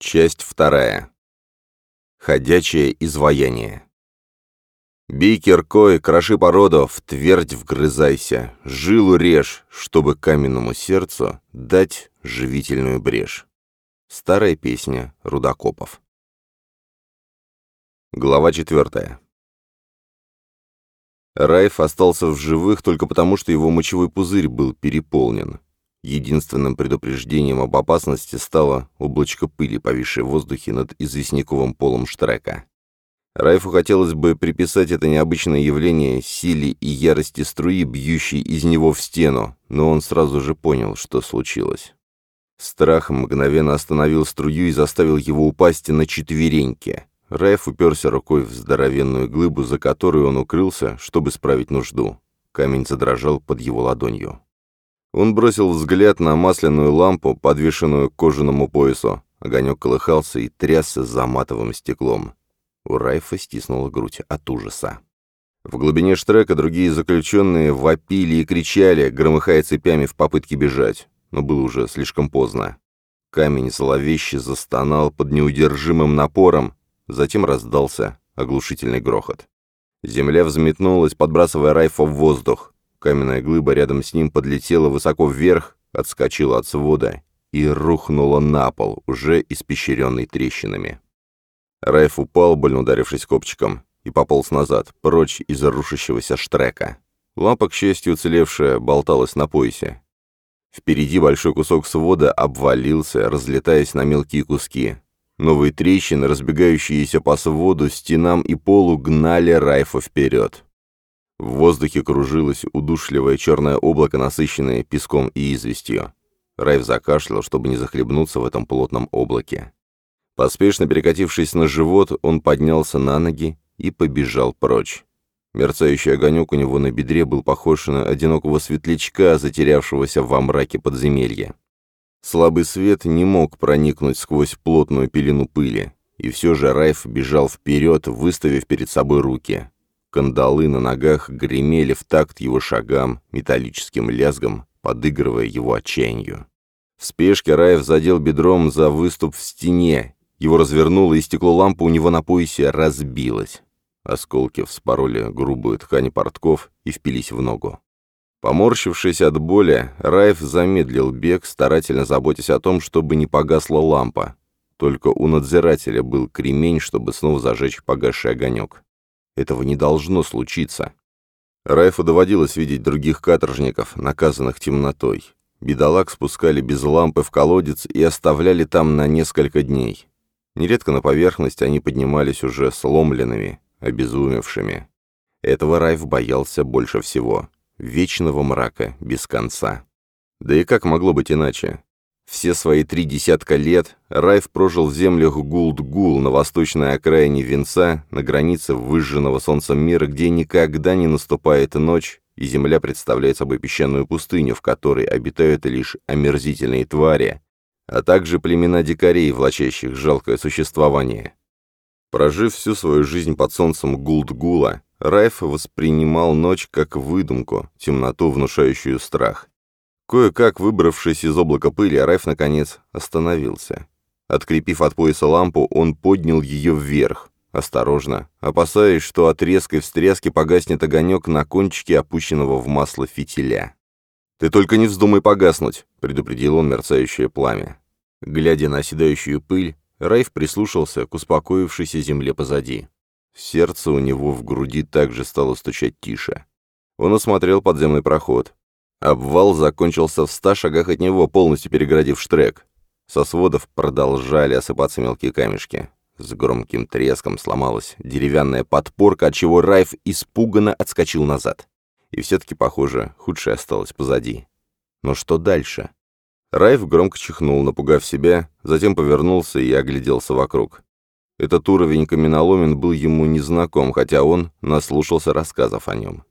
Часть вторая. Ходячее изваяние. Бей киркой, кроши породу, в твердь вгрызайся, жилу режь, чтобы каменному сердцу дать живительную брешь. Старая песня Рудокопов. Глава четвертая. Райф остался в живых только потому, что его мочевой пузырь был переполнен. Единственным предупреждением об опасности стало облачко пыли, повисшее в воздухе над известняковым полом штрека. Райфу хотелось бы приписать это необычное явление силе и ярости струи, бьющей из него в стену, но он сразу же понял, что случилось. Страх мгновенно остановил струю и заставил его упасть на четвереньки. Райф уперся рукой в здоровенную глыбу, за которую он укрылся, чтобы справить нужду. Камень задрожал под его ладонью. Он бросил взгляд на масляную лампу, подвешенную к кожаному поясу. Огонек колыхался и трясся за матовым стеклом. У Райфа стиснула грудь от ужаса. В глубине штрека другие заключенные вопили и кричали, громыхая цепями в попытке бежать. Но было уже слишком поздно. Камень зловеще застонал под неудержимым напором, затем раздался оглушительный грохот. Земля взметнулась, подбрасывая Райфа в воздух. Каменная глыба рядом с ним подлетела высоко вверх, отскочила от свода и рухнула на пол, уже испещренный трещинами. Райф упал, больно ударившись копчиком, и пополз назад, прочь из рушащегося штрека. Лампа, к счастью, уцелевшая, болталась на поясе. Впереди большой кусок свода обвалился, разлетаясь на мелкие куски. Новые трещины, разбегающиеся по своду, стенам и полу, гнали Райфа вперед. В воздухе кружилось удушливое черное облако, насыщенное песком и известью. Райв закашлял, чтобы не захлебнуться в этом плотном облаке. Поспешно перекатившись на живот, он поднялся на ноги и побежал прочь. Мерцающий огонек у него на бедре был похож на одинокого светлячка, затерявшегося во мраке подземелья. Слабый свет не мог проникнуть сквозь плотную пелену пыли, и все же Райф бежал вперед, выставив перед собой руки. Кандалы на ногах гремели в такт его шагам, металлическим лязгом, подыгрывая его отчаянию. В спешке Раев задел бедром за выступ в стене. Его развернуло, и стекло лампы у него на поясе разбилось. Осколки вспороли грубую ткань портков и впились в ногу. Поморщившись от боли, Райф замедлил бег, старательно заботясь о том, чтобы не погасла лампа. Только у надзирателя был кремень, чтобы снова зажечь погасший огонек. Этого не должно случиться. Райфу доводилось видеть других каторжников, наказанных темнотой. Бедолаг спускали без лампы в колодец и оставляли там на несколько дней. Нередко на поверхность они поднимались уже сломленными, обезумевшими. Этого Райф боялся больше всего. Вечного мрака, без конца. Да и как могло быть иначе? Все свои три десятка лет Райф прожил в землях Гулдгул на восточной окраине Венца, на границе выжженного солнцем мира, где никогда не наступает ночь, и земля представляет собой песчаную пустыню, в которой обитают лишь омерзительные твари, а также племена дикарей, влачащих жалкое существование. Прожив всю свою жизнь под солнцем Гулдгула, Райф воспринимал ночь как выдумку, темноту, внушающую страх. Кое-как выбравшись из облака пыли, Райф, наконец, остановился. Открепив от пояса лампу, он поднял ее вверх, осторожно, опасаясь, что от резкой встряски погаснет огонек на кончике опущенного в масло фитиля. «Ты только не вздумай погаснуть», — предупредил он мерцающее пламя. Глядя на оседающую пыль, Райф прислушался к успокоившейся земле позади. Сердце у него в груди также стало стучать тише. Он осмотрел подземный проход. Обвал закончился в ста шагах от него, полностью перегородив штрек. Со сводов продолжали осыпаться мелкие камешки. С громким треском сломалась деревянная подпорка, отчего Райф испуганно отскочил назад. И все-таки, похоже, худшее осталось позади. Но что дальше? Райф громко чихнул, напугав себя, затем повернулся и огляделся вокруг. Этот уровень каменоломен был ему незнаком, хотя он наслушался рассказов о нем.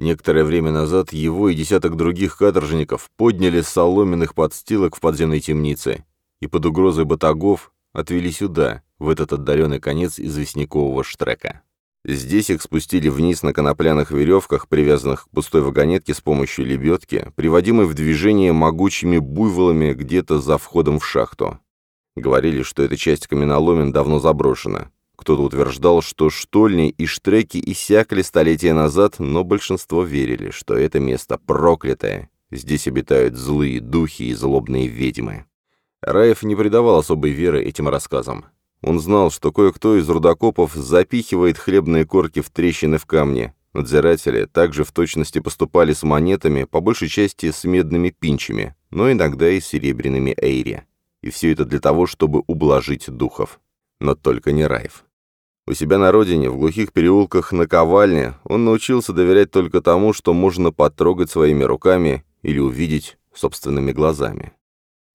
Некоторое время назад его и десяток других каторжников подняли с соломенных подстилок в подземной темнице и под угрозой батагов отвели сюда, в этот отдаленный конец известнякового штрека. Здесь их спустили вниз на конопляных веревках, привязанных к пустой вагонетке с помощью лебедки, приводимой в движение могучими буйволами где-то за входом в шахту. Говорили, что эта часть каменоломен давно заброшена. Кто-то утверждал, что штольни и штреки иссякли столетия назад, но большинство верили, что это место проклятое. Здесь обитают злые духи и злобные ведьмы. Раев не придавал особой веры этим рассказам. Он знал, что кое-кто из рудокопов запихивает хлебные корки в трещины в камне. Надзиратели также в точности поступали с монетами, по большей части с медными пинчами, но иногда и с серебряными эйри. И все это для того, чтобы ублажить духов. Но только не Раев. У себя на родине, в глухих переулках наковальне, он научился доверять только тому, что можно потрогать своими руками или увидеть собственными глазами.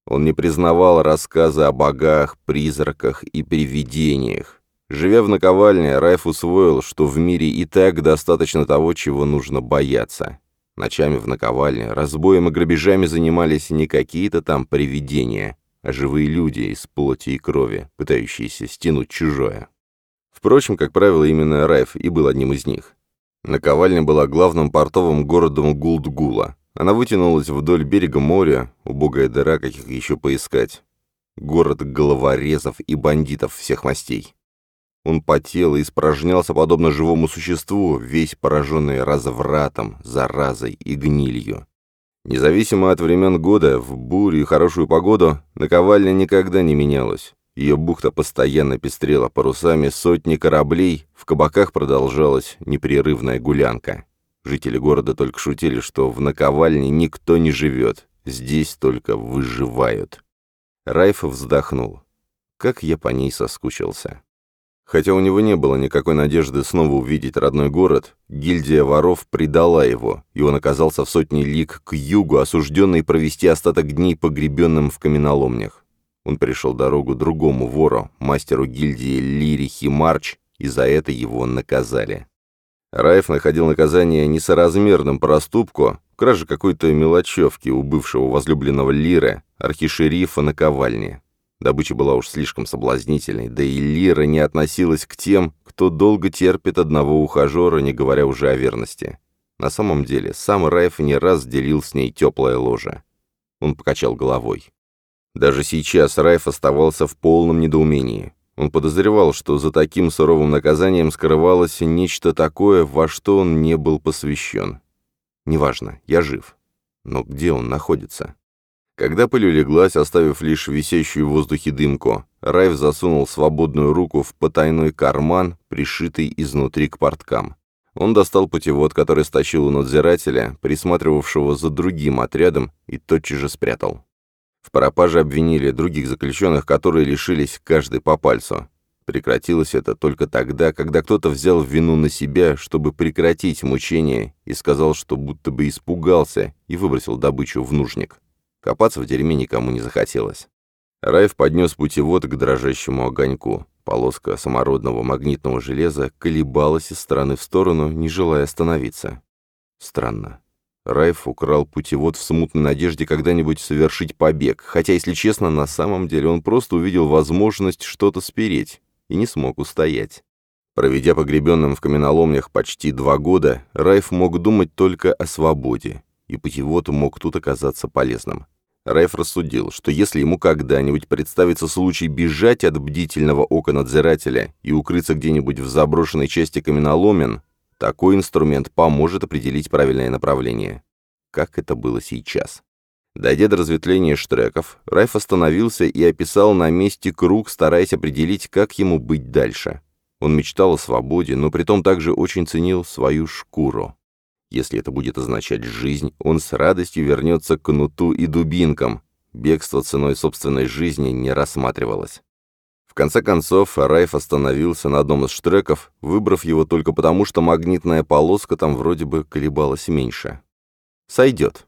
Он не признавал рассказы о богах, призраках и привидениях. Живя в наковальне, Райф усвоил, что в мире и так достаточно того, чего нужно бояться. Ночами в наковальне разбоем и грабежами занимались не какие-то там привидения, а живые люди из плоти и крови, пытающиеся стянуть чужое. Впрочем, как правило, именно Раев и был одним из них. Наковальня была главным портовым городом Гулдгула. Она вытянулась вдоль берега моря, убогая дыра, каких еще поискать. Город головорезов и бандитов всех мастей. Он потел и испражнялся подобно живому существу, весь пораженный развратом, заразой и гнилью. Независимо от времен года, в бурю и хорошую погоду, наковальня никогда не менялась. Ее бухта постоянно пестрела парусами сотни кораблей, в кабаках продолжалась непрерывная гулянка. Жители города только шутили, что в наковальне никто не живет, здесь только выживают. Райф вздохнул. Как я по ней соскучился. Хотя у него не было никакой надежды снова увидеть родной город, гильдия воров предала его, и он оказался в сотне лиг к югу, осужденный провести остаток дней погребенным в каменоломнях. Он пришел дорогу другому вору, мастеру гильдии Лирихи Марч, и за это его наказали. Раев находил наказание несоразмерным проступку, краже какой-то мелочевки у бывшего возлюбленного Лиры, архишерифа наковальни. Добыча была уж слишком соблазнительной, да и Лира не относилась к тем, кто долго терпит одного ухажера, не говоря уже о верности. На самом деле, сам Раев не раз делил с ней теплое ложе. Он покачал головой. Даже сейчас Райф оставался в полном недоумении. Он подозревал, что за таким суровым наказанием скрывалось нечто такое, во что он не был посвящен. «Неважно, я жив. Но где он находится?» Когда пыль улеглась, оставив лишь висящую в воздухе дымку, Райф засунул свободную руку в потайной карман, пришитый изнутри к порткам. Он достал путевод, который стащил у надзирателя, присматривавшего за другим отрядом, и тотчас же спрятал пропаже обвинили других заключенных, которые лишились каждый по пальцу. Прекратилось это только тогда, когда кто-то взял вину на себя, чтобы прекратить мучение, и сказал, что будто бы испугался, и выбросил добычу в нужник. Копаться в дерьме никому не захотелось. Райф поднес путевод к дрожащему огоньку. Полоска самородного магнитного железа колебалась из стороны в сторону, не желая остановиться. Странно. Райф украл путевод в смутной надежде когда-нибудь совершить побег, хотя, если честно, на самом деле он просто увидел возможность что-то спереть и не смог устоять. Проведя погребенным в каменоломнях почти два года, Райф мог думать только о свободе, и путевод мог тут оказаться полезным. Райф рассудил, что если ему когда-нибудь представится случай бежать от бдительного ока надзирателя и укрыться где-нибудь в заброшенной части каменоломен, такой инструмент поможет определить правильное направление. Как это было сейчас. Дойдя до разветвления штреков, Райф остановился и описал на месте круг, стараясь определить, как ему быть дальше. Он мечтал о свободе, но притом также очень ценил свою шкуру. Если это будет означать жизнь, он с радостью вернется к кнуту и дубинкам. Бегство ценой собственной жизни не рассматривалось конце концов, Райф остановился на одном из штреков, выбрав его только потому, что магнитная полоска там вроде бы колебалась меньше. «Сойдет».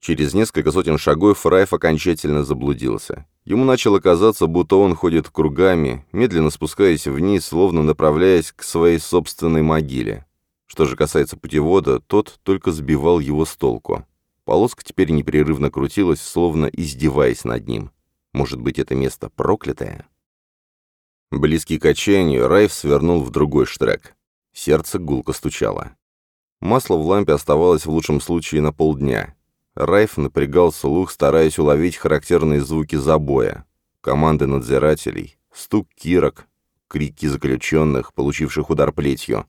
Через несколько сотен шагов Райф окончательно заблудился. Ему начало казаться, будто он ходит кругами, медленно спускаясь вниз, словно направляясь к своей собственной могиле. Что же касается путевода, тот только сбивал его с толку. Полоска теперь непрерывно крутилась, словно издеваясь над ним. Может быть, это место проклятое? Близкий к отчаянию, Райф свернул в другой штрек. Сердце гулко стучало. Масло в лампе оставалось в лучшем случае на полдня. Райф напрягал слух, стараясь уловить характерные звуки забоя. Команды надзирателей, стук кирок, крики заключенных, получивших удар плетью.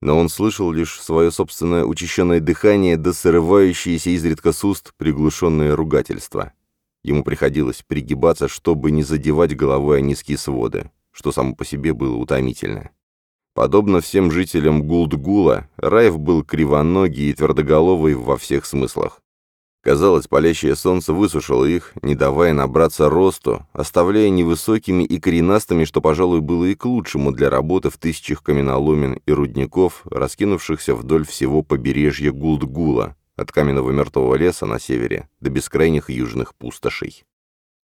Но он слышал лишь свое собственное учащенное дыхание да срывающиеся изредка с уст приглушенные ругательства. Ему приходилось пригибаться, чтобы не задевать головой о низкие своды что само по себе было утомительно. Подобно всем жителям Гулдгула, Райф был кривоногий и твердоголовый во всех смыслах. Казалось, палящее солнце высушило их, не давая набраться росту, оставляя невысокими и коренастыми, что, пожалуй, было и к лучшему для работы в тысячах каменоломен и рудников, раскинувшихся вдоль всего побережья Гулдгула, от каменного мертвого леса на севере до бескрайних южных пустошей.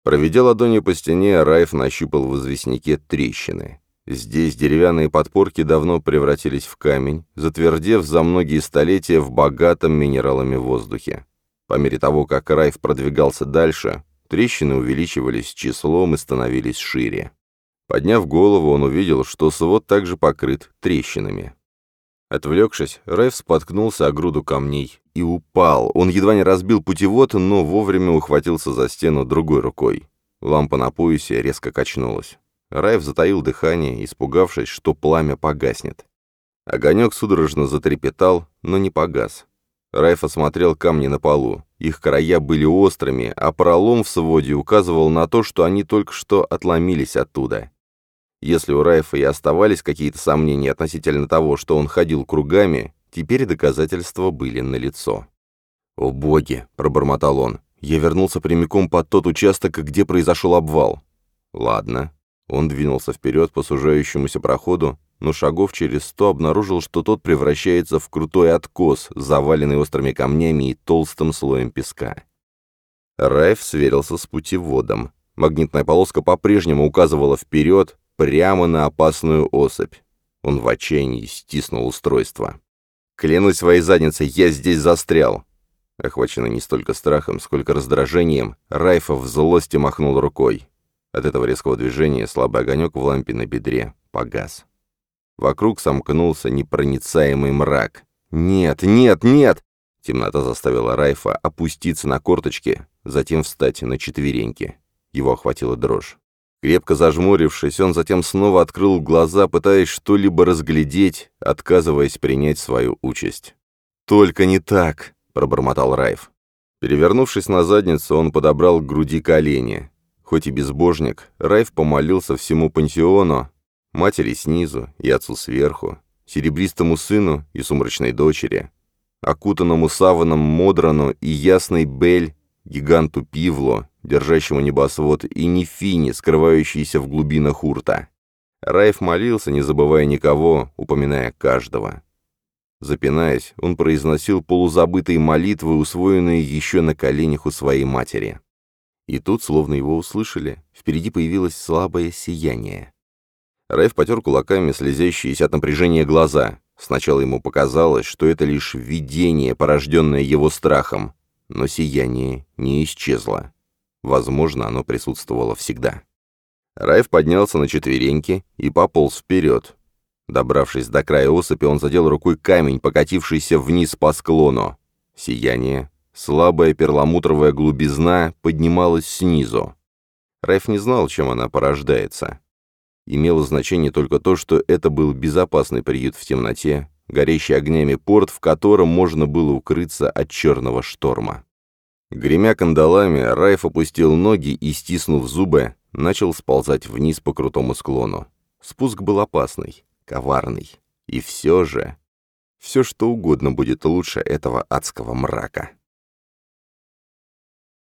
Проведя ладонью по стене, Райф нащупал в известняке трещины. Здесь деревянные подпорки давно превратились в камень, затвердев за многие столетия в богатом минералами воздухе. По мере того, как Райф продвигался дальше, трещины увеличивались числом и становились шире. Подняв голову, он увидел, что свод также покрыт трещинами. Отвлекшись, Райф споткнулся о груду камней и упал. Он едва не разбил путевод, но вовремя ухватился за стену другой рукой. Лампа на поясе резко качнулась. Райф затаил дыхание, испугавшись, что пламя погаснет. Огонек судорожно затрепетал, но не погас. Райф осмотрел камни на полу. Их края были острыми, а пролом в своде указывал на то, что они только что отломились оттуда. Если у Райфа и оставались какие-то сомнения относительно того, что он ходил кругами, теперь доказательства были налицо. «О боги!» — пробормотал он. «Я вернулся прямиком под тот участок, где произошел обвал». «Ладно». Он двинулся вперед по сужающемуся проходу, но шагов через сто обнаружил, что тот превращается в крутой откос, заваленный острыми камнями и толстым слоем песка. Райф сверился с путеводом. Магнитная полоска по-прежнему указывала вперед, прямо на опасную особь. Он в отчаянии стиснул устройство. «Клянусь своей задницей, я здесь застрял!» Охваченный не столько страхом, сколько раздражением, Райфа в злости махнул рукой. От этого резкого движения слабый огонек в лампе на бедре погас. Вокруг сомкнулся непроницаемый мрак. «Нет, нет, нет!» Темнота заставила Райфа опуститься на корточки, затем встать на четвереньки. Его охватила дрожь. Крепко зажмурившись, он затем снова открыл глаза, пытаясь что-либо разглядеть, отказываясь принять свою участь. «Только не так!» — пробормотал Райф. Перевернувшись на задницу, он подобрал к груди колени. Хоть и безбожник, Райф помолился всему пантеону: матери снизу и отцу сверху, серебристому сыну и сумрачной дочери, окутанному саваном Модрану и ясной Бель, гиганту Пивло держащему небосвод, и Нефини, скрывающийся в глубинах урта. Райф молился, не забывая никого, упоминая каждого. Запинаясь, он произносил полузабытые молитвы, усвоенные еще на коленях у своей матери. И тут, словно его услышали, впереди появилось слабое сияние. Райф потер кулаками слезящиеся от напряжения глаза. Сначала ему показалось, что это лишь видение, порожденное его страхом, но сияние не исчезло. Возможно, оно присутствовало всегда. Райф поднялся на четвереньки и пополз вперед. Добравшись до края осыпи, он задел рукой камень, покатившийся вниз по склону. Сияние, слабая перламутровая глубизна поднималась снизу. Райф не знал, чем она порождается. Имело значение только то, что это был безопасный приют в темноте, горящий огнями порт, в котором можно было укрыться от черного шторма. Гремя кандалами, Райф опустил ноги и, стиснув зубы, начал сползать вниз по крутому склону. Спуск был опасный, коварный. И все же... Все что угодно будет лучше этого адского мрака.